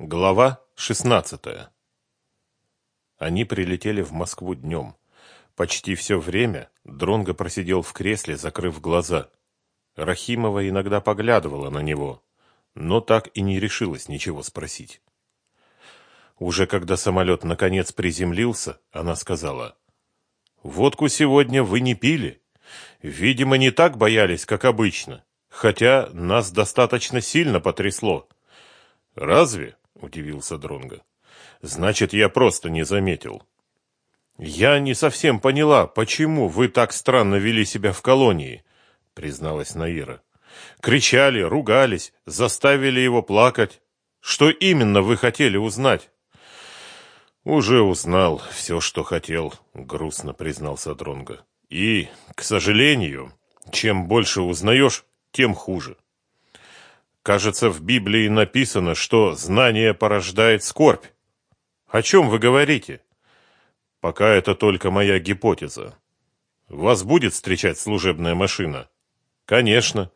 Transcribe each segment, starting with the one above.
Глава 16. Они прилетели в Москву днем. Почти все время Дронго просидел в кресле, закрыв глаза. Рахимова иногда поглядывала на него, но так и не решилась ничего спросить. Уже когда самолет наконец приземлился, она сказала, «Водку сегодня вы не пили. Видимо, не так боялись, как обычно, хотя нас достаточно сильно потрясло». «Разве?» Удивился Дронга. Значит, я просто не заметил. Я не совсем поняла, почему вы так странно вели себя в колонии, призналась Наира. Кричали, ругались, заставили его плакать. Что именно вы хотели узнать? Уже узнал все, что хотел, грустно признался Дронга. И, к сожалению, чем больше узнаешь, тем хуже. Кажется, в Библии написано, что знание порождает скорбь. О чем вы говорите? Пока это только моя гипотеза. Вас будет встречать служебная машина? Конечно.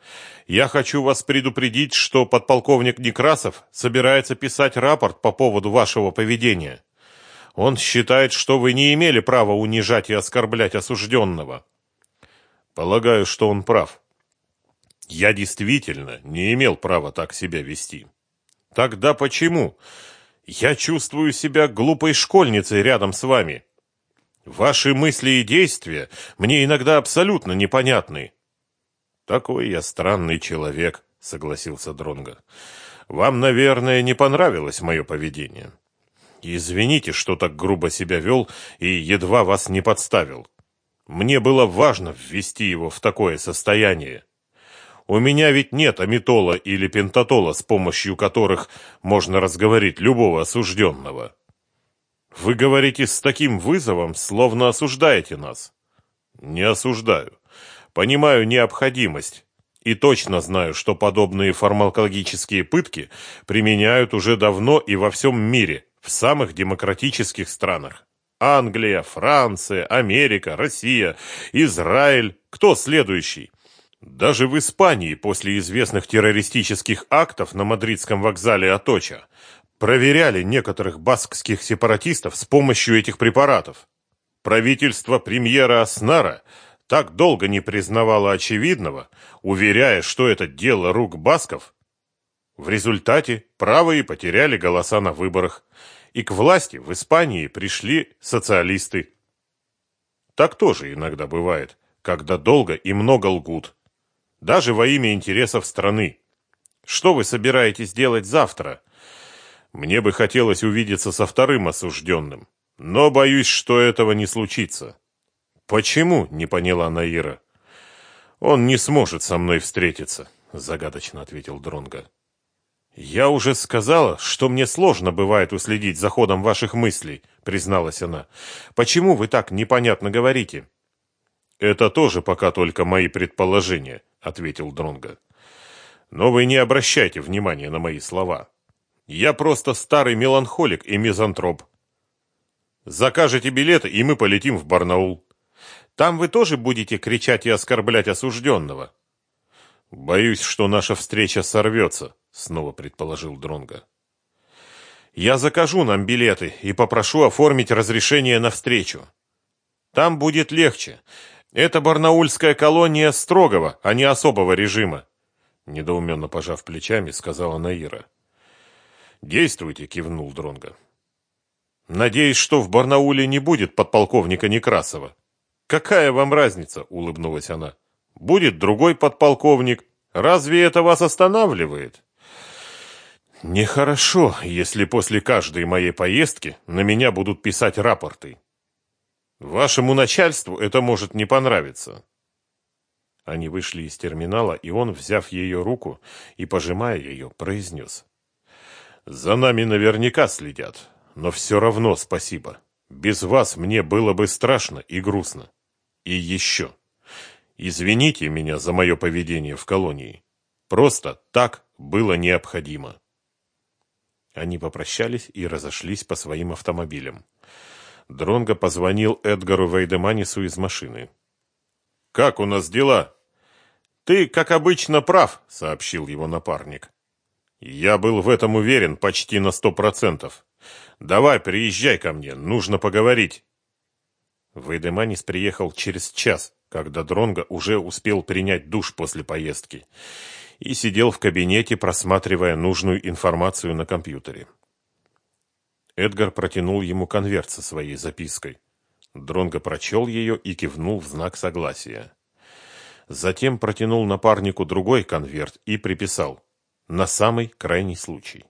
Я хочу вас предупредить, что подполковник Некрасов собирается писать рапорт по поводу вашего поведения. Он считает, что вы не имели права унижать и оскорблять осужденного. Полагаю, что он прав. Я действительно не имел права так себя вести. Тогда почему? Я чувствую себя глупой школьницей рядом с вами. Ваши мысли и действия мне иногда абсолютно непонятны. Такой я странный человек, согласился Дронга. Вам, наверное, не понравилось мое поведение. Извините, что так грубо себя вел и едва вас не подставил. Мне было важно ввести его в такое состояние. У меня ведь нет амитола или пентатола, с помощью которых можно разговорить любого осужденного. Вы говорите с таким вызовом, словно осуждаете нас. Не осуждаю. Понимаю необходимость. И точно знаю, что подобные фармакологические пытки применяют уже давно и во всем мире, в самых демократических странах. Англия, Франция, Америка, Россия, Израиль. Кто следующий? Даже в Испании после известных террористических актов на мадридском вокзале Аточа проверяли некоторых баскских сепаратистов с помощью этих препаратов. Правительство премьера Аснара так долго не признавало очевидного, уверяя, что это дело рук басков. В результате правые потеряли голоса на выборах, и к власти в Испании пришли социалисты. Так тоже иногда бывает, когда долго и много лгут даже во имя интересов страны. Что вы собираетесь делать завтра? Мне бы хотелось увидеться со вторым осужденным, но боюсь, что этого не случится. Почему? не поняла Наира. Он не сможет со мной встретиться, загадочно ответил Дронга. Я уже сказала, что мне сложно бывает уследить за ходом ваших мыслей, призналась она. Почему вы так непонятно говорите? Это тоже пока только мои предположения, ответил Дронга. Но вы не обращайте внимания на мои слова. Я просто старый меланхолик и мизантроп. Закажете билеты, и мы полетим в Барнаул. Там вы тоже будете кричать и оскорблять осужденного. Боюсь, что наша встреча сорвется, снова предположил Дронга. Я закажу нам билеты и попрошу оформить разрешение на встречу. Там будет легче. Это барнаульская колония строгого, а не особого режима, недоуменно пожав плечами, сказала Наира. Действуйте, кивнул Дронга. Надеюсь, что в Барнауле не будет подполковника Некрасова. Какая вам разница, улыбнулась она. Будет другой подполковник. Разве это вас останавливает? Нехорошо, если после каждой моей поездки на меня будут писать рапорты. Вашему начальству это может не понравиться. Они вышли из терминала, и он, взяв ее руку и пожимая ее, произнес. «За нами наверняка следят, но все равно спасибо. Без вас мне было бы страшно и грустно. И еще. Извините меня за мое поведение в колонии. Просто так было необходимо». Они попрощались и разошлись по своим автомобилям. Дронго позвонил Эдгару Вейдеманису из машины. «Как у нас дела?» «Ты, как обычно, прав», — сообщил его напарник. Я был в этом уверен почти на сто процентов. Давай, приезжай ко мне, нужно поговорить. Вейдеманис приехал через час, когда Дронго уже успел принять душ после поездки и сидел в кабинете, просматривая нужную информацию на компьютере. Эдгар протянул ему конверт со своей запиской. Дронго прочел ее и кивнул в знак согласия. Затем протянул напарнику другой конверт и приписал «на самый крайний случай».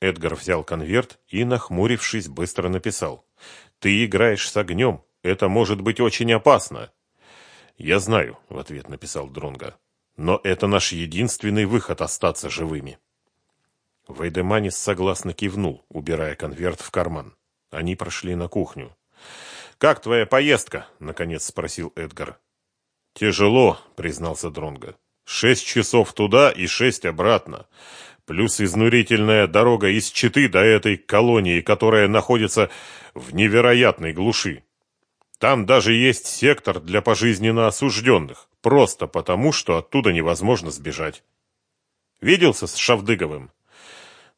Эдгар взял конверт и, нахмурившись, быстро написал «Ты играешь с огнем, это может быть очень опасно». «Я знаю», — в ответ написал Дронго, «но это наш единственный выход остаться живыми». Вейдеманис согласно кивнул, убирая конверт в карман. Они прошли на кухню. «Как твоя поездка?» — наконец спросил Эдгар. «Тяжело», — признался Дронго. «Шесть часов туда и шесть обратно. Плюс изнурительная дорога из Читы до этой колонии, которая находится в невероятной глуши. Там даже есть сектор для пожизненно осужденных, просто потому, что оттуда невозможно сбежать. Виделся с Шавдыговым?»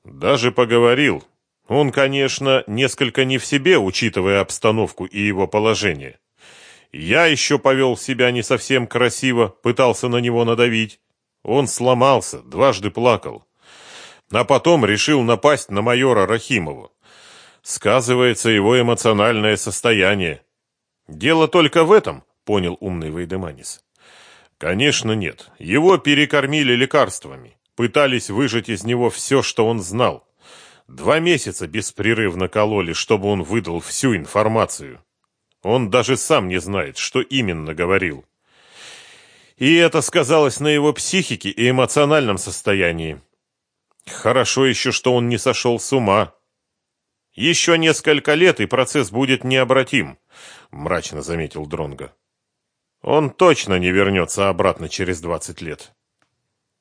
Даже поговорил. Он, конечно, несколько не в себе, учитывая обстановку и его положение. Я еще повел себя не совсем красиво, пытался на него надавить. Он сломался, дважды плакал. А потом решил напасть на майора Рахимова. Сказывается его эмоциональное состояние. Дело только в этом, понял умный Вейдеманис. Конечно, нет. Его перекормили лекарствами. Пытались выжать из него все, что он знал. Два месяца беспрерывно кололи, чтобы он выдал всю информацию. Он даже сам не знает, что именно говорил. И это сказалось на его психике и эмоциональном состоянии. Хорошо еще, что он не сошел с ума. Еще несколько лет, и процесс будет необратим, мрачно заметил Дронга. Он точно не вернется обратно через двадцать лет.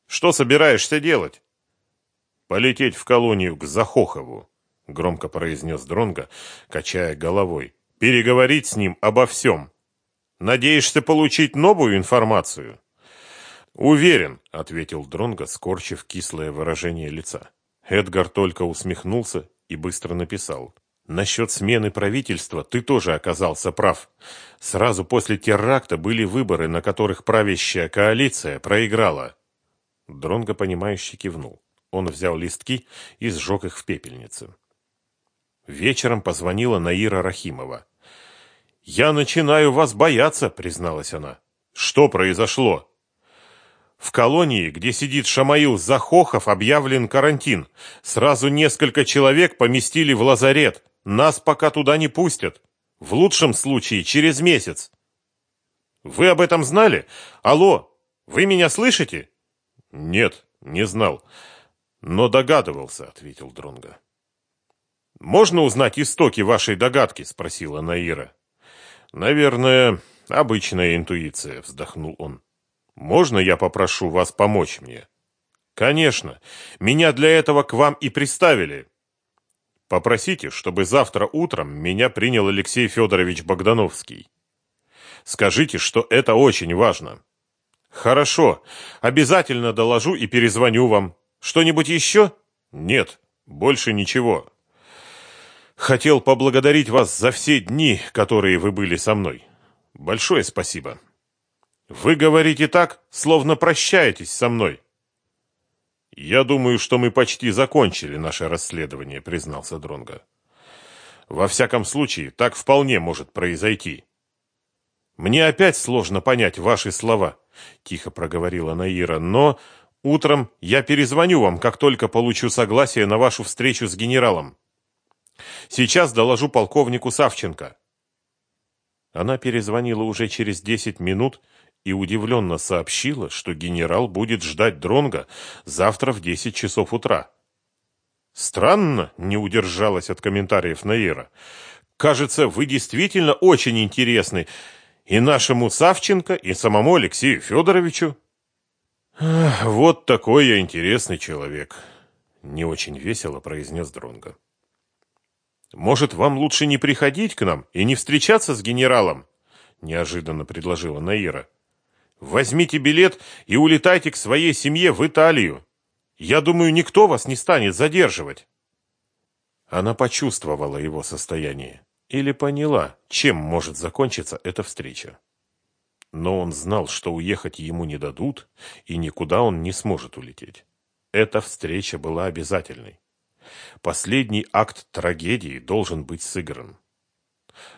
Что собираешься делать? Полететь в колонию к Захохову, громко произнес Дронга, качая головой. Переговорить с ним обо всем. Надеешься получить новую информацию? Уверен, ответил Дронга, скорчив кислое выражение лица. Эдгар только усмехнулся и быстро написал: Насчет смены правительства ты тоже оказался прав. Сразу после теракта были выборы, на которых правящая коалиция проиграла. Дронго, понимающе кивнул. Он взял листки и сжег их в пепельнице. Вечером позвонила Наира Рахимова. «Я начинаю вас бояться», — призналась она. «Что произошло?» В колонии, где сидит Шамаил Захохов, объявлен карантин. Сразу несколько человек поместили в лазарет. Нас пока туда не пустят. В лучшем случае через месяц. Вы об этом знали? Алло, вы меня слышите? Нет, не знал, но догадывался, ответил Дронга. Можно узнать истоки вашей догадки, спросила Наира. Наверное, обычная интуиция, вздохнул он. Можно я попрошу вас помочь мне? Конечно, меня для этого к вам и приставили. Попросите, чтобы завтра утром меня принял Алексей Федорович Богдановский. Скажите, что это очень важно. Хорошо, обязательно доложу и перезвоню вам. Что-нибудь еще? Нет, больше ничего. Хотел поблагодарить вас за все дни, которые вы были со мной. Большое спасибо. Вы говорите так, словно прощаетесь со мной. Я думаю, что мы почти закончили наше расследование, признался Дронга. Во всяком случае, так вполне может произойти. Мне опять сложно понять ваши слова. — тихо проговорила Наира. «Но утром я перезвоню вам, как только получу согласие на вашу встречу с генералом. Сейчас доложу полковнику Савченко». Она перезвонила уже через десять минут и удивленно сообщила, что генерал будет ждать Дронга завтра в десять часов утра. «Странно», — не удержалась от комментариев Наира. «Кажется, вы действительно очень интересны и нашему Савченко, и самому Алексею Федоровичу. вот такой я интересный человек, не очень весело произнес Дронга. Может, вам лучше не приходить к нам и не встречаться с генералом? неожиданно предложила Наира. Возьмите билет и улетайте к своей семье в Италию. Я думаю, никто вас не станет задерживать. Она почувствовала его состояние или поняла, чем может закончиться эта встреча. Но он знал, что уехать ему не дадут, и никуда он не сможет улететь. Эта встреча была обязательной. Последний акт трагедии должен быть сыгран.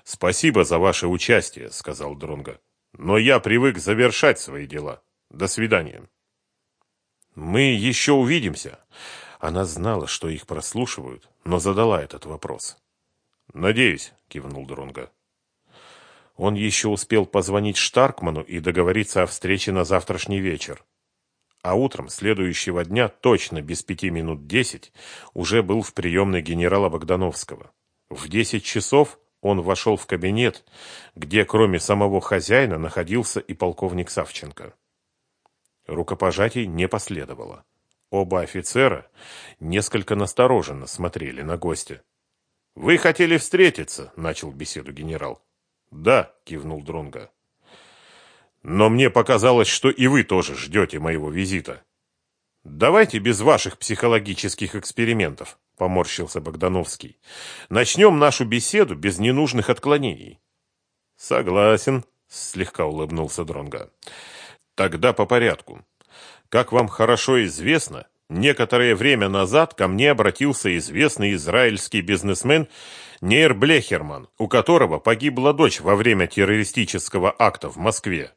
«Спасибо за ваше участие», — сказал Дронго. «Но я привык завершать свои дела. До свидания». «Мы еще увидимся». Она знала, что их прослушивают, но задала этот вопрос. «Надеюсь», — кивнул Дронго. Он еще успел позвонить Штаркману и договориться о встрече на завтрашний вечер. А утром следующего дня, точно без пяти минут десять, уже был в приемной генерала Богдановского. В десять часов он вошел в кабинет, где кроме самого хозяина находился и полковник Савченко. Рукопожатий не последовало. Оба офицера несколько настороженно смотрели на гостя. «Вы хотели встретиться», — начал беседу генерал. «Да», — кивнул Дронга. «Но мне показалось, что и вы тоже ждете моего визита». «Давайте без ваших психологических экспериментов», — поморщился Богдановский. «Начнем нашу беседу без ненужных отклонений». «Согласен», — слегка улыбнулся Дронга. «Тогда по порядку. Как вам хорошо известно, некоторое время назад ко мне обратился известный израильский бизнесмен Нейр Блехерман, у которого погибла дочь во время террористического акта в Москве.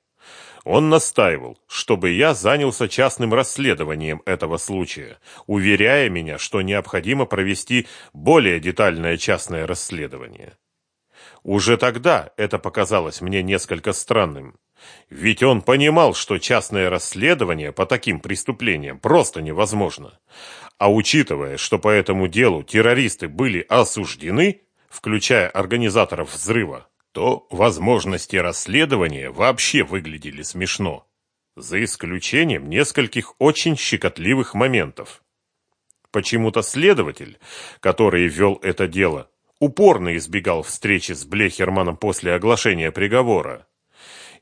Он настаивал, чтобы я занялся частным расследованием этого случая, уверяя меня, что необходимо провести более детальное частное расследование. Уже тогда это показалось мне несколько странным. Ведь он понимал, что частное расследование по таким преступлениям просто невозможно. А учитывая, что по этому делу террористы были осуждены, включая организаторов взрыва, то возможности расследования вообще выглядели смешно, за исключением нескольких очень щекотливых моментов. Почему-то следователь, который вел это дело, упорно избегал встречи с Блехерманом после оглашения приговора.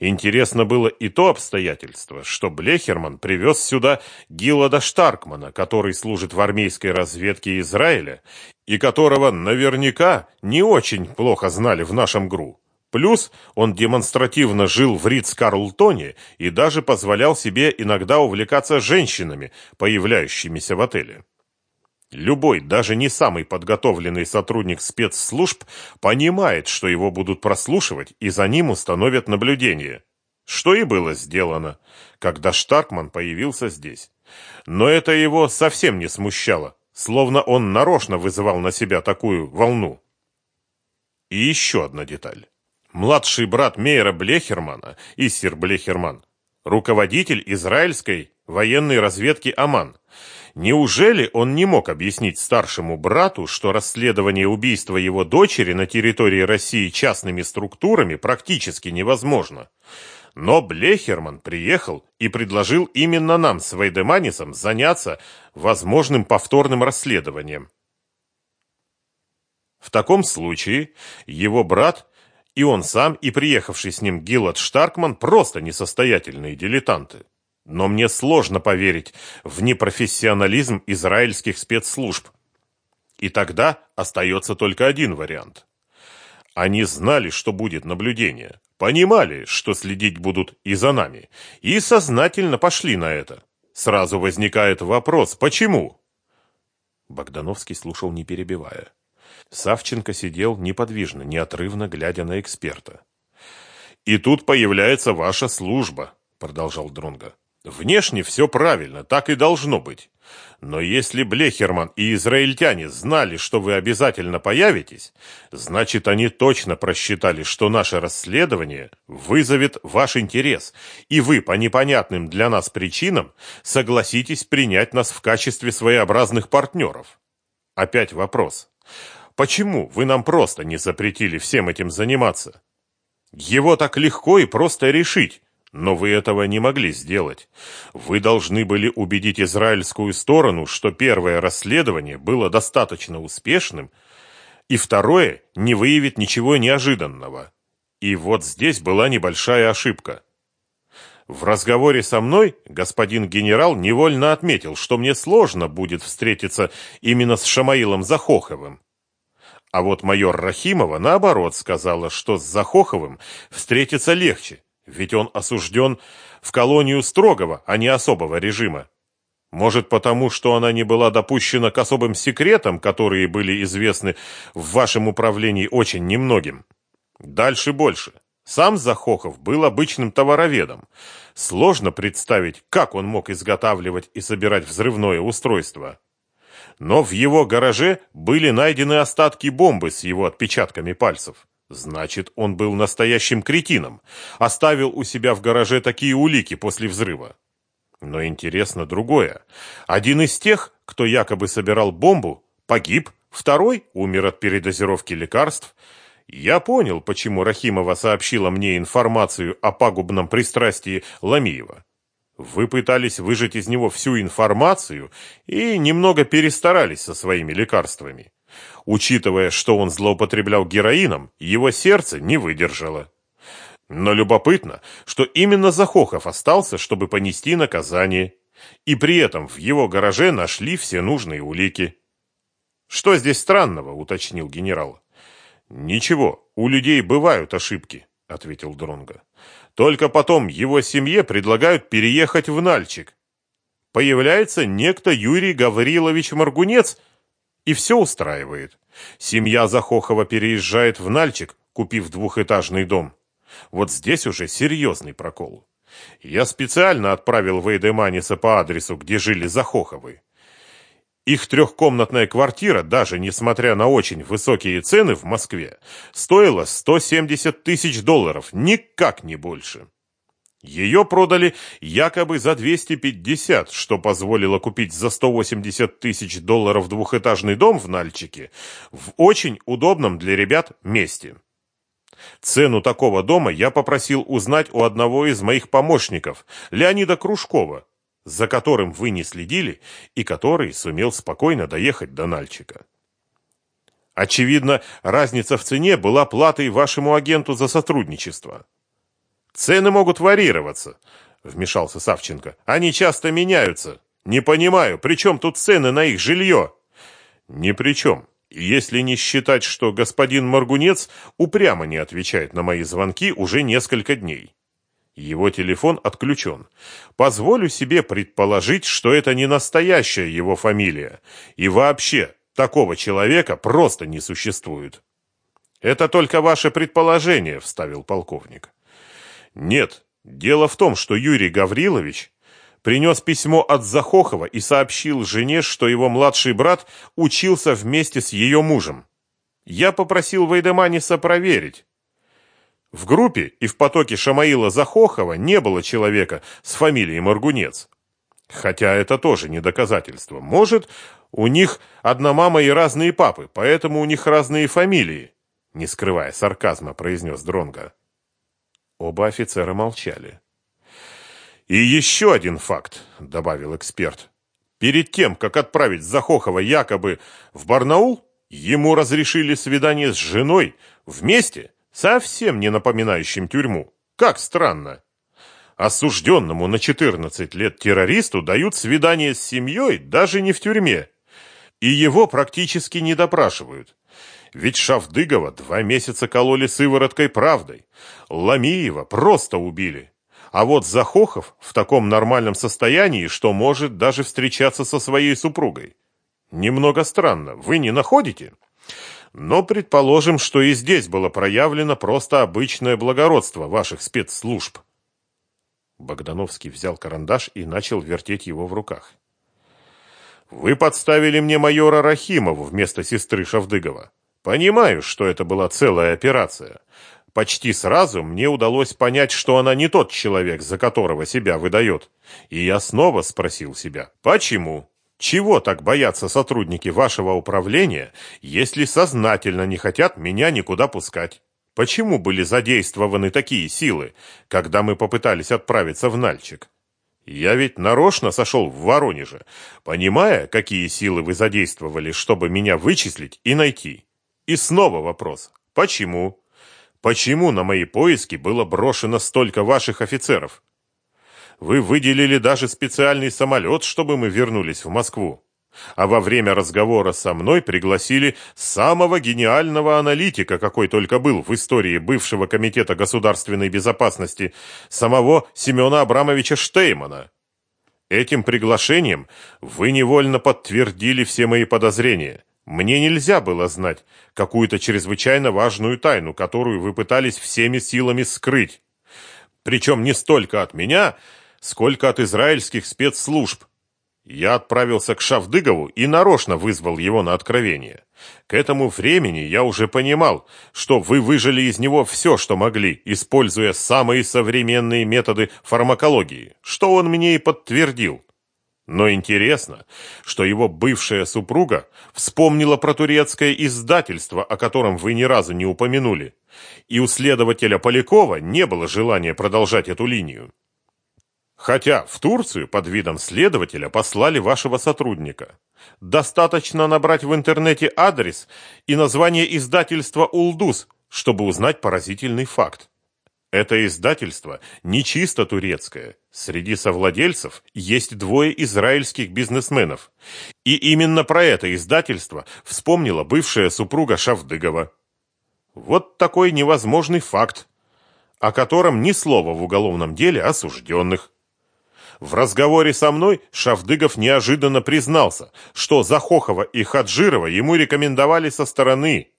Интересно было и то обстоятельство, что Блехерман привез сюда Гиллада Штаркмана, который служит в армейской разведке Израиля и которого наверняка не очень плохо знали в нашем ГРУ. Плюс он демонстративно жил в Ридс-Карлтоне и даже позволял себе иногда увлекаться женщинами, появляющимися в отеле. Любой, даже не самый подготовленный сотрудник спецслужб понимает, что его будут прослушивать и за ним установят наблюдение. Что и было сделано, когда Штаркман появился здесь. Но это его совсем не смущало, словно он нарочно вызывал на себя такую волну. И еще одна деталь. Младший брат Мейера Блехермана, Иссер Блехерман, руководитель израильской военной разведки Аман – Неужели он не мог объяснить старшему брату, что расследование убийства его дочери на территории России частными структурами практически невозможно? Но Блехерман приехал и предложил именно нам с Вейдеманисом заняться возможным повторным расследованием. В таком случае его брат и он сам, и приехавший с ним Гиллад Штаркман просто несостоятельные дилетанты. Но мне сложно поверить в непрофессионализм израильских спецслужб. И тогда остается только один вариант. Они знали, что будет наблюдение, понимали, что следить будут и за нами, и сознательно пошли на это. Сразу возникает вопрос, почему? Богдановский слушал, не перебивая. Савченко сидел неподвижно, неотрывно глядя на эксперта. «И тут появляется ваша служба», — продолжал Дронга. Внешне все правильно, так и должно быть. Но если Блехерман и израильтяне знали, что вы обязательно появитесь, значит, они точно просчитали, что наше расследование вызовет ваш интерес, и вы по непонятным для нас причинам согласитесь принять нас в качестве своеобразных партнеров. Опять вопрос. Почему вы нам просто не запретили всем этим заниматься? Его так легко и просто решить но вы этого не могли сделать. Вы должны были убедить израильскую сторону, что первое расследование было достаточно успешным, и второе не выявит ничего неожиданного. И вот здесь была небольшая ошибка. В разговоре со мной господин генерал невольно отметил, что мне сложно будет встретиться именно с Шамаилом Захоховым. А вот майор Рахимова, наоборот, сказала, что с Захоховым встретиться легче, ведь он осужден в колонию строгого, а не особого режима. Может, потому, что она не была допущена к особым секретам, которые были известны в вашем управлении очень немногим. Дальше больше. Сам Захохов был обычным товароведом. Сложно представить, как он мог изготавливать и собирать взрывное устройство. Но в его гараже были найдены остатки бомбы с его отпечатками пальцев. Значит, он был настоящим кретином. Оставил у себя в гараже такие улики после взрыва. Но интересно другое. Один из тех, кто якобы собирал бомбу, погиб, второй умер от передозировки лекарств. Я понял, почему Рахимова сообщила мне информацию о пагубном пристрастии Ламиева. Вы пытались выжать из него всю информацию и немного перестарались со своими лекарствами. Учитывая, что он злоупотреблял героином, его сердце не выдержало. Но любопытно, что именно Захохов остался, чтобы понести наказание, и при этом в его гараже нашли все нужные улики. «Что здесь странного?» — уточнил генерал. «Ничего, у людей бывают ошибки», — ответил Дронго. Только потом его семье предлагают переехать в Нальчик. Появляется некто Юрий Гаврилович Маргунец, и все устраивает. Семья Захохова переезжает в Нальчик, купив двухэтажный дом. Вот здесь уже серьезный прокол. Я специально отправил Вейдеманиса по адресу, где жили Захоховы. Их трехкомнатная квартира, даже несмотря на очень высокие цены в Москве, стоила 170 тысяч долларов, никак не больше. Ее продали якобы за 250, что позволило купить за 180 тысяч долларов двухэтажный дом в Нальчике в очень удобном для ребят месте. Цену такого дома я попросил узнать у одного из моих помощников, Леонида Кружкова, за которым вы не следили и который сумел спокойно доехать до Нальчика. Очевидно, разница в цене была платой вашему агенту за сотрудничество. Цены могут варьироваться, вмешался Савченко. Они часто меняются. Не понимаю, при чем тут цены на их жилье? Ни при чем. Если не считать, что господин Маргунец упрямо не отвечает на мои звонки уже несколько дней. Его телефон отключен. Позволю себе предположить, что это не настоящая его фамилия. И вообще, такого человека просто не существует. Это только ваше предположение, вставил полковник. Нет, дело в том, что Юрий Гаврилович принес письмо от Захохова и сообщил жене, что его младший брат учился вместе с ее мужем. Я попросил Вейдеманиса проверить. В группе и в потоке Шамаила Захохова не было человека с фамилией Маргунец. Хотя это тоже не доказательство. Может, у них одна мама и разные папы, поэтому у них разные фамилии, не скрывая сарказма, произнес Дронга. Оба офицера молчали. И еще один факт, добавил эксперт. Перед тем, как отправить Захохова якобы в Барнаул, ему разрешили свидание с женой вместе совсем не напоминающим тюрьму. Как странно. Осужденному на 14 лет террористу дают свидание с семьей даже не в тюрьме. И его практически не допрашивают. Ведь Шавдыгова два месяца кололи сывороткой правдой. Ламиева просто убили. А вот Захохов в таком нормальном состоянии, что может даже встречаться со своей супругой. Немного странно, вы не находите? Но предположим, что и здесь было проявлено просто обычное благородство ваших спецслужб. Богдановский взял карандаш и начал вертеть его в руках. Вы подставили мне майора Рахимову вместо сестры Шавдыгова. Понимаю, что это была целая операция. Почти сразу мне удалось понять, что она не тот человек, за которого себя выдает. И я снова спросил себя, почему? Чего так боятся сотрудники вашего управления, если сознательно не хотят меня никуда пускать? Почему были задействованы такие силы, когда мы попытались отправиться в Нальчик? Я ведь нарочно сошел в Воронеже, понимая, какие силы вы задействовали, чтобы меня вычислить и найти. И снова вопрос. Почему? Почему на мои поиски было брошено столько ваших офицеров? Вы выделили даже специальный самолет, чтобы мы вернулись в Москву. А во время разговора со мной пригласили самого гениального аналитика, какой только был в истории бывшего комитета государственной безопасности, самого Семена Абрамовича Штеймана. Этим приглашением вы невольно подтвердили все мои подозрения. Мне нельзя было знать какую-то чрезвычайно важную тайну, которую вы пытались всеми силами скрыть. Причем не столько от меня, сколько от израильских спецслужб. Я отправился к Шавдыгову и нарочно вызвал его на откровение. К этому времени я уже понимал, что вы выжили из него все, что могли, используя самые современные методы фармакологии, что он мне и подтвердил. Но интересно, что его бывшая супруга вспомнила про турецкое издательство, о котором вы ни разу не упомянули, и у следователя Полякова не было желания продолжать эту линию. Хотя в Турцию под видом следователя послали вашего сотрудника. Достаточно набрать в интернете адрес и название издательства «Улдус», чтобы узнать поразительный факт. Это издательство не чисто турецкое. Среди совладельцев есть двое израильских бизнесменов. И именно про это издательство вспомнила бывшая супруга Шавдыгова. Вот такой невозможный факт, о котором ни слова в уголовном деле осужденных. В разговоре со мной Шавдыгов неожиданно признался, что Захохова и Хаджирова ему рекомендовали со стороны.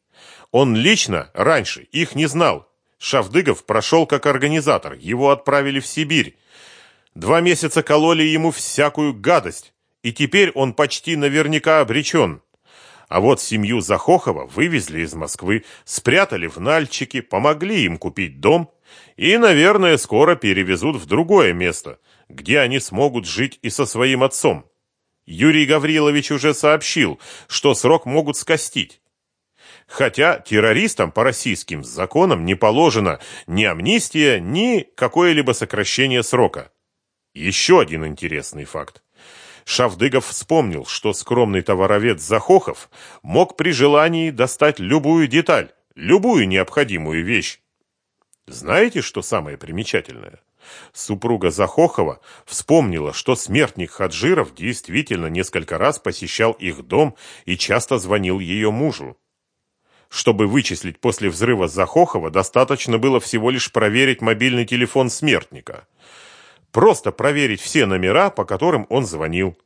Он лично раньше их не знал. Шавдыгов прошел как организатор, его отправили в Сибирь. Два месяца кололи ему всякую гадость, и теперь он почти наверняка обречен. А вот семью Захохова вывезли из Москвы, спрятали в Нальчике, помогли им купить дом и, наверное, скоро перевезут в другое место – где они смогут жить и со своим отцом. Юрий Гаврилович уже сообщил, что срок могут скостить. Хотя террористам по российским законам не положено ни амнистия, ни какое-либо сокращение срока. Еще один интересный факт. Шавдыгов вспомнил, что скромный товаровед Захохов мог при желании достать любую деталь, любую необходимую вещь. Знаете, что самое примечательное? Супруга Захохова вспомнила, что смертник Хаджиров действительно несколько раз посещал их дом и часто звонил ее мужу. Чтобы вычислить после взрыва Захохова, достаточно было всего лишь проверить мобильный телефон смертника. Просто проверить все номера, по которым он звонил.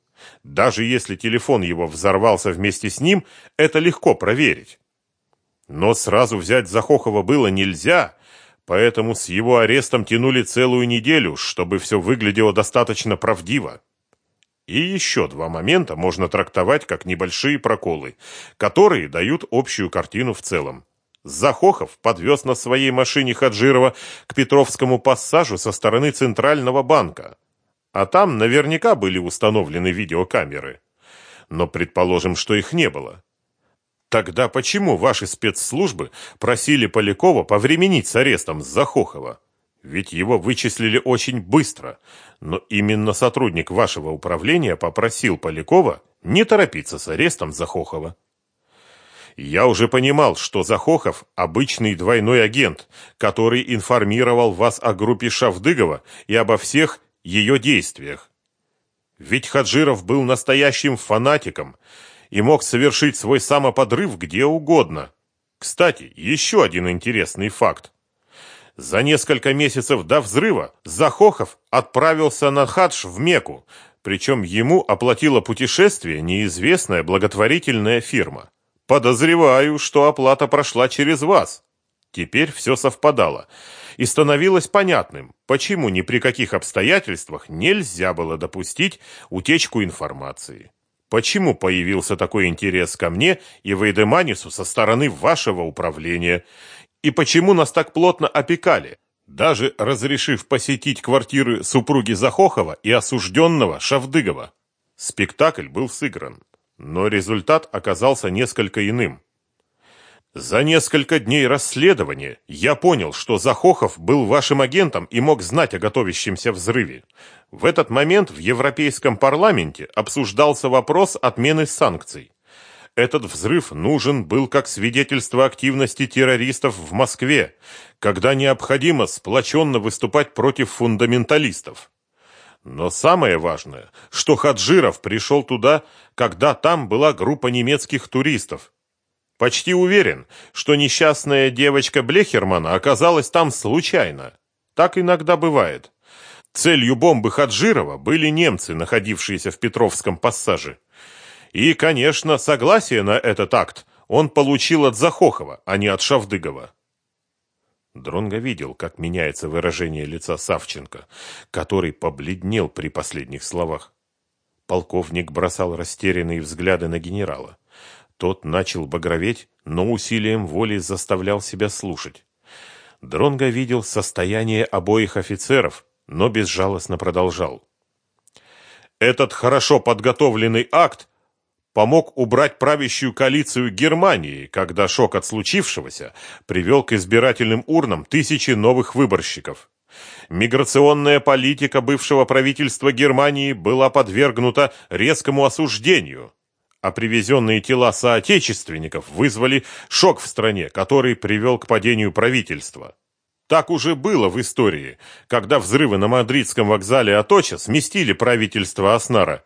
Даже если телефон его взорвался вместе с ним, это легко проверить. Но сразу взять Захохова было нельзя, Поэтому с его арестом тянули целую неделю, чтобы все выглядело достаточно правдиво. И еще два момента можно трактовать как небольшие проколы, которые дают общую картину в целом. Захохов подвез на своей машине Хаджирова к Петровскому пассажу со стороны Центрального банка. А там наверняка были установлены видеокамеры. Но предположим, что их не было. Тогда почему ваши спецслужбы просили Полякова повременить с арестом Захохова? Ведь его вычислили очень быстро. Но именно сотрудник вашего управления попросил Полякова не торопиться с арестом Захохова. Я уже понимал, что Захохов – обычный двойной агент, который информировал вас о группе Шавдыгова и обо всех ее действиях. Ведь Хаджиров был настоящим фанатиком – и мог совершить свой самоподрыв где угодно. Кстати, еще один интересный факт. За несколько месяцев до взрыва Захохов отправился на хадж в Мекку, причем ему оплатила путешествие неизвестная благотворительная фирма. Подозреваю, что оплата прошла через вас. Теперь все совпадало, и становилось понятным, почему ни при каких обстоятельствах нельзя было допустить утечку информации. Почему появился такой интерес ко мне и Вейдеманису со стороны вашего управления? И почему нас так плотно опекали, даже разрешив посетить квартиры супруги Захохова и осужденного Шавдыгова? Спектакль был сыгран, но результат оказался несколько иным. За несколько дней расследования я понял, что Захохов был вашим агентом и мог знать о готовящемся взрыве. В этот момент в Европейском парламенте обсуждался вопрос отмены санкций. Этот взрыв нужен был как свидетельство активности террористов в Москве, когда необходимо сплоченно выступать против фундаменталистов. Но самое важное, что Хаджиров пришел туда, когда там была группа немецких туристов. Почти уверен, что несчастная девочка Блехермана оказалась там случайно. Так иногда бывает. Целью бомбы Хаджирова были немцы, находившиеся в Петровском пассаже. И, конечно, согласие на этот акт он получил от Захохова, а не от Шавдыгова. Дронго видел, как меняется выражение лица Савченко, который побледнел при последних словах. Полковник бросал растерянные взгляды на генерала. Тот начал багроветь, но усилием воли заставлял себя слушать. Дронго видел состояние обоих офицеров, но безжалостно продолжал. Этот хорошо подготовленный акт помог убрать правящую коалицию Германии, когда шок от случившегося привел к избирательным урнам тысячи новых выборщиков. Миграционная политика бывшего правительства Германии была подвергнута резкому осуждению, а привезенные тела соотечественников вызвали шок в стране, который привел к падению правительства. Так уже было в истории, когда взрывы на мадридском вокзале Аточа сместили правительство Аснара,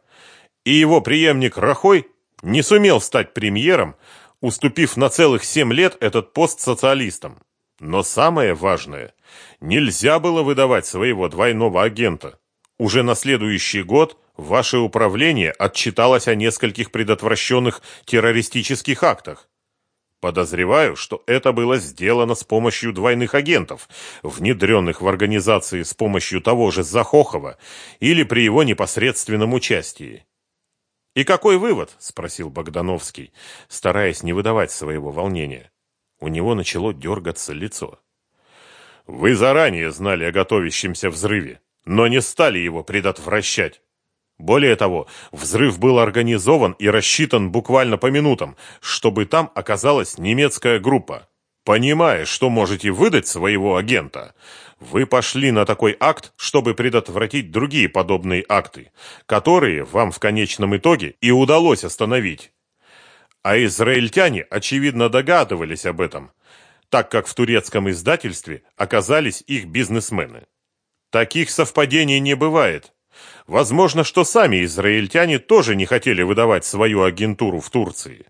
и его преемник Рахой не сумел стать премьером, уступив на целых семь лет этот пост социалистам. Но самое важное, нельзя было выдавать своего двойного агента. Уже на следующий год ваше управление отчиталось о нескольких предотвращенных террористических актах. Подозреваю, что это было сделано с помощью двойных агентов, внедренных в организации с помощью того же Захохова или при его непосредственном участии. «И какой вывод?» – спросил Богдановский, стараясь не выдавать своего волнения. У него начало дергаться лицо. «Вы заранее знали о готовящемся взрыве, но не стали его предотвращать. Более того, взрыв был организован и рассчитан буквально по минутам, чтобы там оказалась немецкая группа. Понимая, что можете выдать своего агента, вы пошли на такой акт, чтобы предотвратить другие подобные акты, которые вам в конечном итоге и удалось остановить. А израильтяне, очевидно, догадывались об этом, так как в турецком издательстве оказались их бизнесмены. Таких совпадений не бывает. Возможно, что сами израильтяне тоже не хотели выдавать свою агентуру в Турции.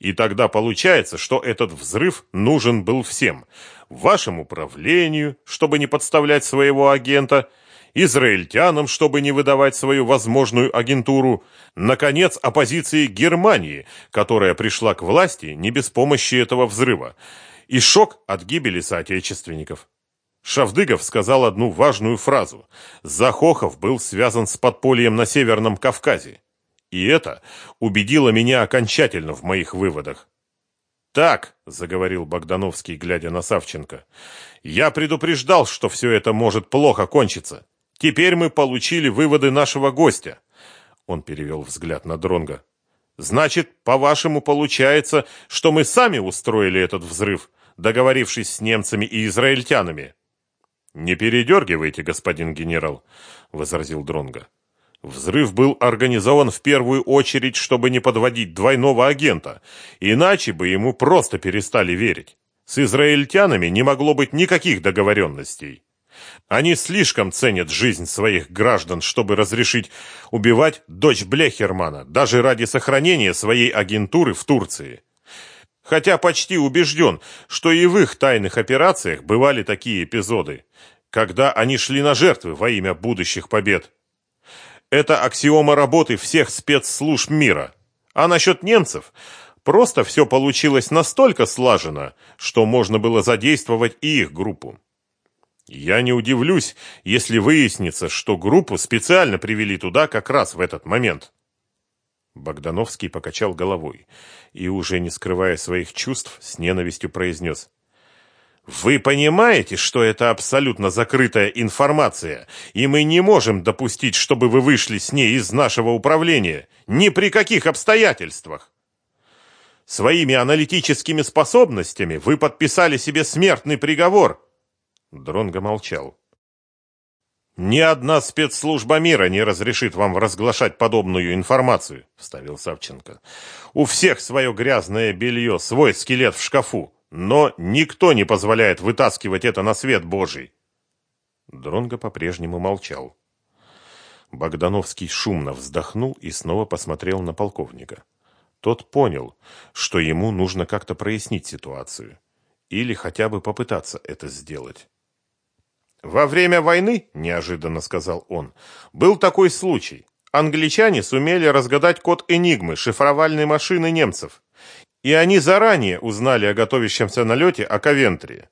И тогда получается, что этот взрыв нужен был всем. Вашему управлению, чтобы не подставлять своего агента, израильтянам, чтобы не выдавать свою возможную агентуру, наконец, оппозиции Германии, которая пришла к власти не без помощи этого взрыва, и шок от гибели соотечественников. Шавдыгов сказал одну важную фразу. Захохов был связан с подпольем на Северном Кавказе. И это убедило меня окончательно в моих выводах. «Так», — заговорил Богдановский, глядя на Савченко, — «я предупреждал, что все это может плохо кончиться. Теперь мы получили выводы нашего гостя». Он перевел взгляд на Дронга. «Значит, по-вашему, получается, что мы сами устроили этот взрыв, договорившись с немцами и израильтянами?» «Не передергивайте, господин генерал», — возразил Дронга. Взрыв был организован в первую очередь, чтобы не подводить двойного агента, иначе бы ему просто перестали верить. С израильтянами не могло быть никаких договоренностей. Они слишком ценят жизнь своих граждан, чтобы разрешить убивать дочь Блехермана, даже ради сохранения своей агентуры в Турции. Хотя почти убежден, что и в их тайных операциях бывали такие эпизоды, когда они шли на жертвы во имя будущих побед. Это аксиома работы всех спецслужб мира. А насчет немцев, просто все получилось настолько слаженно, что можно было задействовать и их группу. Я не удивлюсь, если выяснится, что группу специально привели туда как раз в этот момент. Богдановский покачал головой и, уже не скрывая своих чувств, с ненавистью произнес. Вы понимаете, что это абсолютно закрытая информация, и мы не можем допустить, чтобы вы вышли с ней из нашего управления ни при каких обстоятельствах. Своими аналитическими способностями вы подписали себе смертный приговор. Дронго молчал. Ни одна спецслужба мира не разрешит вам разглашать подобную информацию, вставил Савченко. У всех свое грязное белье, свой скелет в шкафу но никто не позволяет вытаскивать это на свет Божий. Дронго по-прежнему молчал. Богдановский шумно вздохнул и снова посмотрел на полковника. Тот понял, что ему нужно как-то прояснить ситуацию. Или хотя бы попытаться это сделать. «Во время войны, — неожиданно сказал он, — был такой случай. Англичане сумели разгадать код Энигмы, шифровальной машины немцев. И они заранее узнали о готовящемся налете о Ковентри.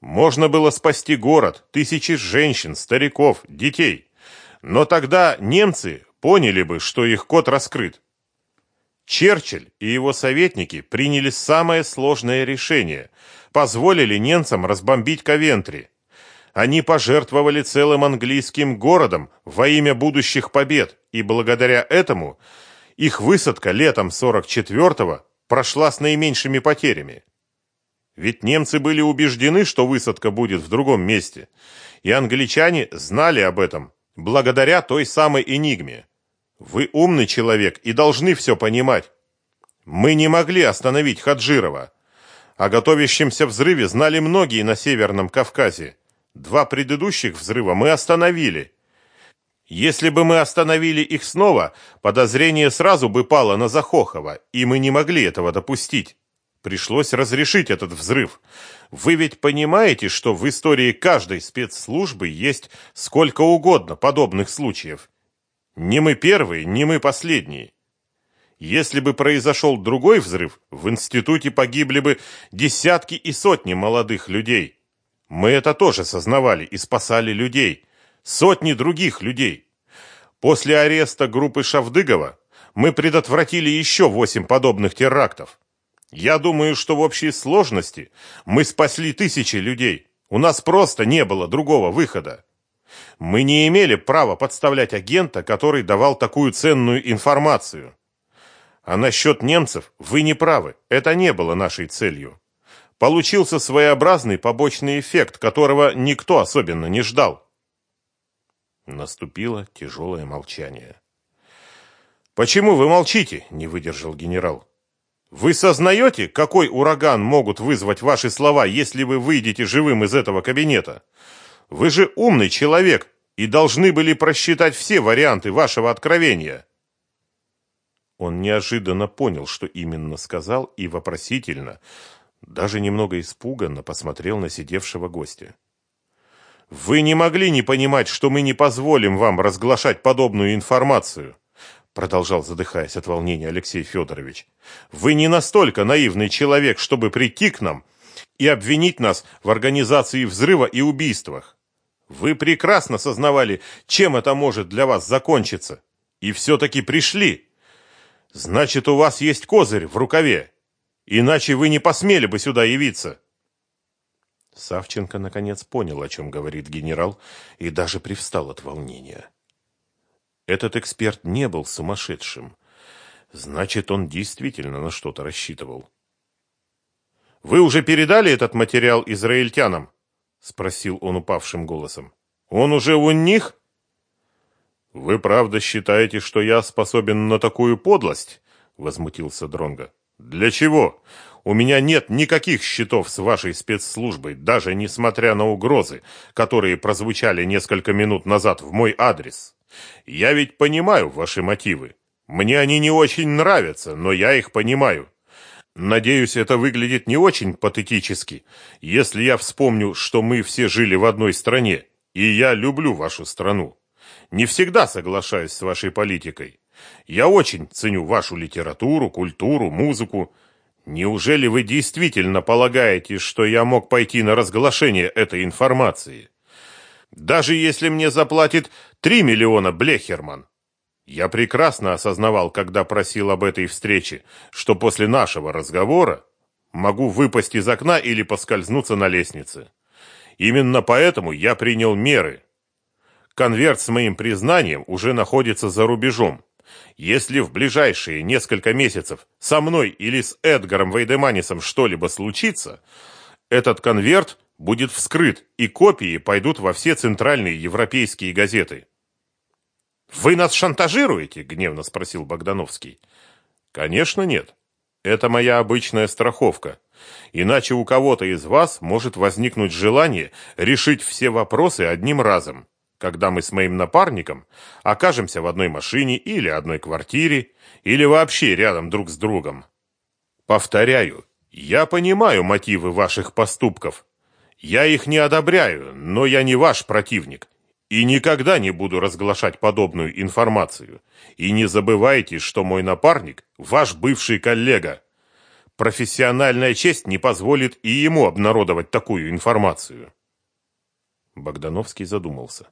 Можно было спасти город, тысячи женщин, стариков, детей. Но тогда немцы поняли бы, что их код раскрыт. Черчилль и его советники приняли самое сложное решение – позволили немцам разбомбить Ковентри. Они пожертвовали целым английским городом во имя будущих побед, и благодаря этому их высадка летом 44-го прошла с наименьшими потерями. Ведь немцы были убеждены, что высадка будет в другом месте, и англичане знали об этом благодаря той самой энигме. Вы умный человек и должны все понимать. Мы не могли остановить Хаджирова. О готовящемся взрыве знали многие на Северном Кавказе. Два предыдущих взрыва мы остановили. Если бы мы остановили их снова, подозрение сразу бы пало на Захохова, и мы не могли этого допустить. Пришлось разрешить этот взрыв. Вы ведь понимаете, что в истории каждой спецслужбы есть сколько угодно подобных случаев. Не мы первые, не мы последние. Если бы произошел другой взрыв, в институте погибли бы десятки и сотни молодых людей. Мы это тоже сознавали и спасали людей. Сотни других людей. После ареста группы Шавдыгова мы предотвратили еще восемь подобных терактов. Я думаю, что в общей сложности мы спасли тысячи людей. У нас просто не было другого выхода. Мы не имели права подставлять агента, который давал такую ценную информацию. А насчет немцев вы не правы. Это не было нашей целью. Получился своеобразный побочный эффект, которого никто особенно не ждал. Наступило тяжелое молчание. «Почему вы молчите?» – не выдержал генерал. Вы сознаете, какой ураган могут вызвать ваши слова, если вы выйдете живым из этого кабинета? Вы же умный человек и должны были просчитать все варианты вашего откровения. Он неожиданно понял, что именно сказал, и вопросительно, даже немного испуганно посмотрел на сидевшего гостя. Вы не могли не понимать, что мы не позволим вам разглашать подобную информацию продолжал задыхаясь от волнения Алексей Федорович. Вы не настолько наивный человек, чтобы прийти к нам и обвинить нас в организации взрыва и убийствах. Вы прекрасно сознавали, чем это может для вас закончиться, и все-таки пришли. Значит, у вас есть козырь в рукаве, иначе вы не посмели бы сюда явиться. Савченко наконец понял, о чем говорит генерал, и даже привстал от волнения. Этот эксперт не был сумасшедшим. Значит, он действительно на что-то рассчитывал. «Вы уже передали этот материал израильтянам?» — спросил он упавшим голосом. «Он уже у них?» «Вы правда считаете, что я способен на такую подлость?» — возмутился Дронга. «Для чего? У меня нет никаких счетов с вашей спецслужбой, даже несмотря на угрозы, которые прозвучали несколько минут назад в мой адрес». Я ведь понимаю ваши мотивы. Мне они не очень нравятся, но я их понимаю. Надеюсь, это выглядит не очень патетически, если я вспомню, что мы все жили в одной стране, и я люблю вашу страну. Не всегда соглашаюсь с вашей политикой. Я очень ценю вашу литературу, культуру, музыку. Неужели вы действительно полагаете, что я мог пойти на разглашение этой информации? Даже если мне заплатит 3 миллиона Блехерман. Я прекрасно осознавал, когда просил об этой встрече, что после нашего разговора могу выпасть из окна или поскользнуться на лестнице. Именно поэтому я принял меры. Конверт с моим признанием уже находится за рубежом. Если в ближайшие несколько месяцев со мной или с Эдгаром Вейдеманисом что-либо случится, этот конверт будет вскрыт, и копии пойдут во все центральные европейские газеты. «Вы нас шантажируете?» – гневно спросил Богдановский. «Конечно нет. Это моя обычная страховка. Иначе у кого-то из вас может возникнуть желание решить все вопросы одним разом. Когда мы с моим напарником окажемся в одной машине или одной квартире, или вообще рядом друг с другом. Повторяю, я понимаю мотивы ваших поступков. Я их не одобряю, но я не ваш противник и никогда не буду разглашать подобную информацию. И не забывайте, что мой напарник ваш бывший коллега. Профессиональная честь не позволит и ему обнародовать такую информацию. Богдановский задумался.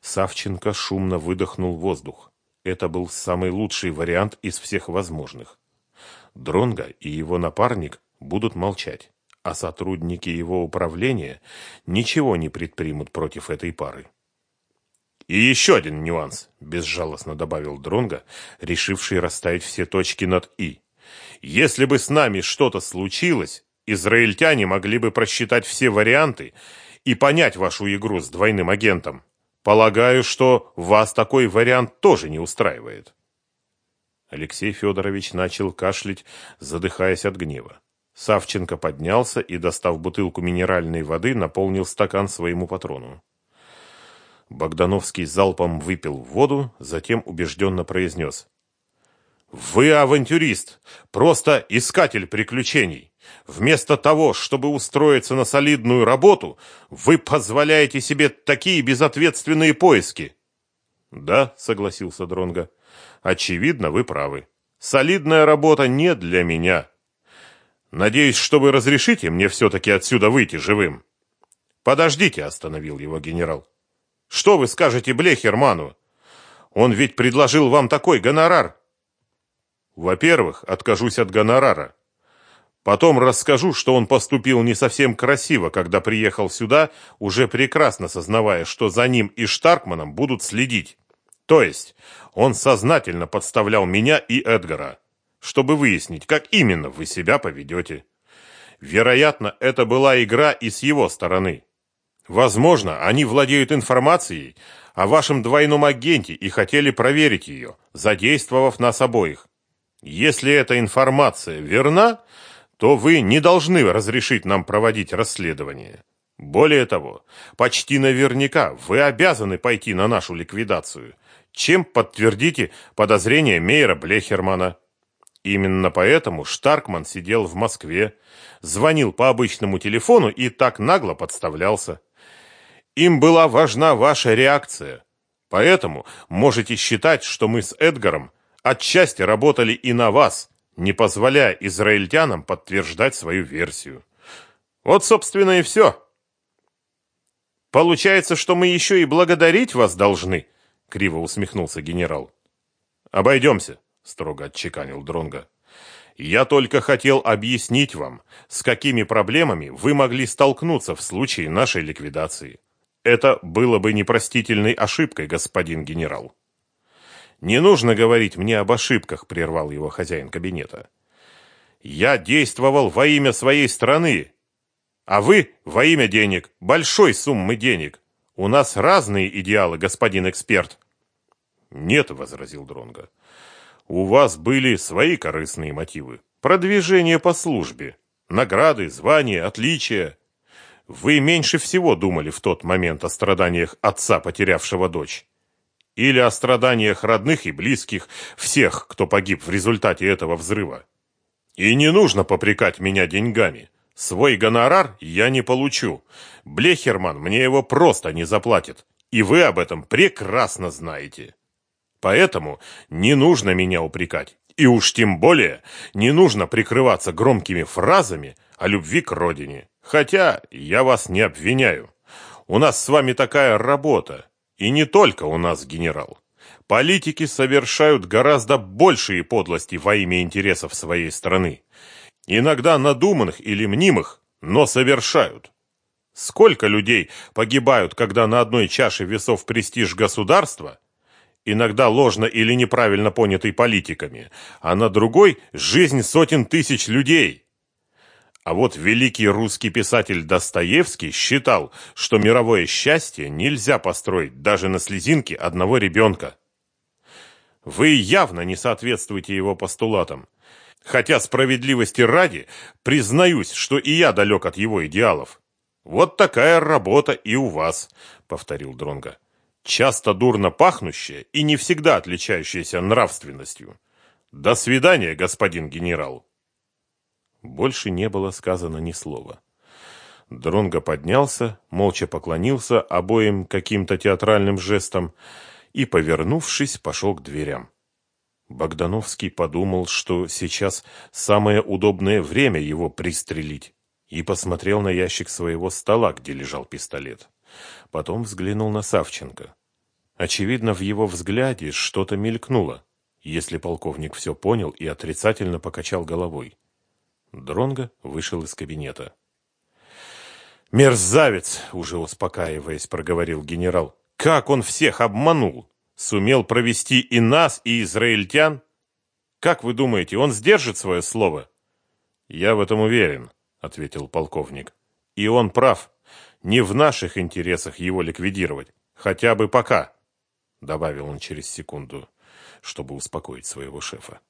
Савченко шумно выдохнул воздух. Это был самый лучший вариант из всех возможных. Дронга и его напарник будут молчать, а сотрудники его управления ничего не предпримут против этой пары. И еще один нюанс, безжалостно добавил Дронга, решивший расставить все точки над «и». Если бы с нами что-то случилось, израильтяне могли бы просчитать все варианты и понять вашу игру с двойным агентом. Полагаю, что вас такой вариант тоже не устраивает. Алексей Федорович начал кашлять, задыхаясь от гнева. Савченко поднялся и, достав бутылку минеральной воды, наполнил стакан своему патрону. Богдановский залпом выпил воду, затем убежденно произнес. «Вы авантюрист, просто искатель приключений. Вместо того, чтобы устроиться на солидную работу, вы позволяете себе такие безответственные поиски». «Да», — согласился Дронга. «Очевидно, вы правы. Солидная работа не для меня. Надеюсь, что вы разрешите мне все-таки отсюда выйти живым». «Подождите», — остановил его генерал. Что вы скажете Блехерману? Он ведь предложил вам такой гонорар. Во-первых, откажусь от гонорара. Потом расскажу, что он поступил не совсем красиво, когда приехал сюда, уже прекрасно сознавая, что за ним и Штаркманом будут следить. То есть, он сознательно подставлял меня и Эдгара, чтобы выяснить, как именно вы себя поведете. Вероятно, это была игра и с его стороны. Возможно, они владеют информацией о вашем двойном агенте и хотели проверить ее, задействовав нас обоих. Если эта информация верна, то вы не должны разрешить нам проводить расследование. Более того, почти наверняка вы обязаны пойти на нашу ликвидацию, чем подтвердите подозрения Мейера Блехермана. Именно поэтому Штаркман сидел в Москве, звонил по обычному телефону и так нагло подставлялся. Им была важна ваша реакция. Поэтому можете считать, что мы с Эдгаром отчасти работали и на вас, не позволяя израильтянам подтверждать свою версию. Вот, собственно, и все. Получается, что мы еще и благодарить вас должны, криво усмехнулся генерал. Обойдемся, строго отчеканил Дронга. Я только хотел объяснить вам, с какими проблемами вы могли столкнуться в случае нашей ликвидации. Это было бы непростительной ошибкой, господин генерал. Не нужно говорить мне об ошибках, прервал его хозяин кабинета. Я действовал во имя своей страны, а вы во имя денег, большой суммы денег. У нас разные идеалы, господин эксперт. Нет, возразил Дронга. У вас были свои корыстные мотивы. Продвижение по службе, награды, звания, отличия. Вы меньше всего думали в тот момент о страданиях отца, потерявшего дочь. Или о страданиях родных и близких, всех, кто погиб в результате этого взрыва. И не нужно попрекать меня деньгами. Свой гонорар я не получу. Блехерман мне его просто не заплатит. И вы об этом прекрасно знаете. Поэтому не нужно меня упрекать. И уж тем более не нужно прикрываться громкими фразами о любви к родине. Хотя я вас не обвиняю. У нас с вами такая работа. И не только у нас, генерал. Политики совершают гораздо большие подлости во имя интересов своей страны. Иногда надуманных или мнимых, но совершают. Сколько людей погибают, когда на одной чаше весов престиж государства, иногда ложно или неправильно понятый политиками, а на другой – жизнь сотен тысяч людей – а вот великий русский писатель Достоевский считал, что мировое счастье нельзя построить даже на слезинке одного ребенка. Вы явно не соответствуете его постулатам. Хотя справедливости ради, признаюсь, что и я далек от его идеалов. Вот такая работа и у вас, повторил Дронга. часто дурно пахнущая и не всегда отличающаяся нравственностью. До свидания, господин генерал. Больше не было сказано ни слова. Дронго поднялся, молча поклонился обоим каким-то театральным жестом и, повернувшись, пошел к дверям. Богдановский подумал, что сейчас самое удобное время его пристрелить, и посмотрел на ящик своего стола, где лежал пистолет. Потом взглянул на Савченко. Очевидно, в его взгляде что-то мелькнуло, если полковник все понял и отрицательно покачал головой. Дронго вышел из кабинета. «Мерзавец!» — уже успокаиваясь, проговорил генерал. «Как он всех обманул! Сумел провести и нас, и израильтян? Как вы думаете, он сдержит свое слово?» «Я в этом уверен», — ответил полковник. «И он прав. Не в наших интересах его ликвидировать. Хотя бы пока», — добавил он через секунду, чтобы успокоить своего шефа.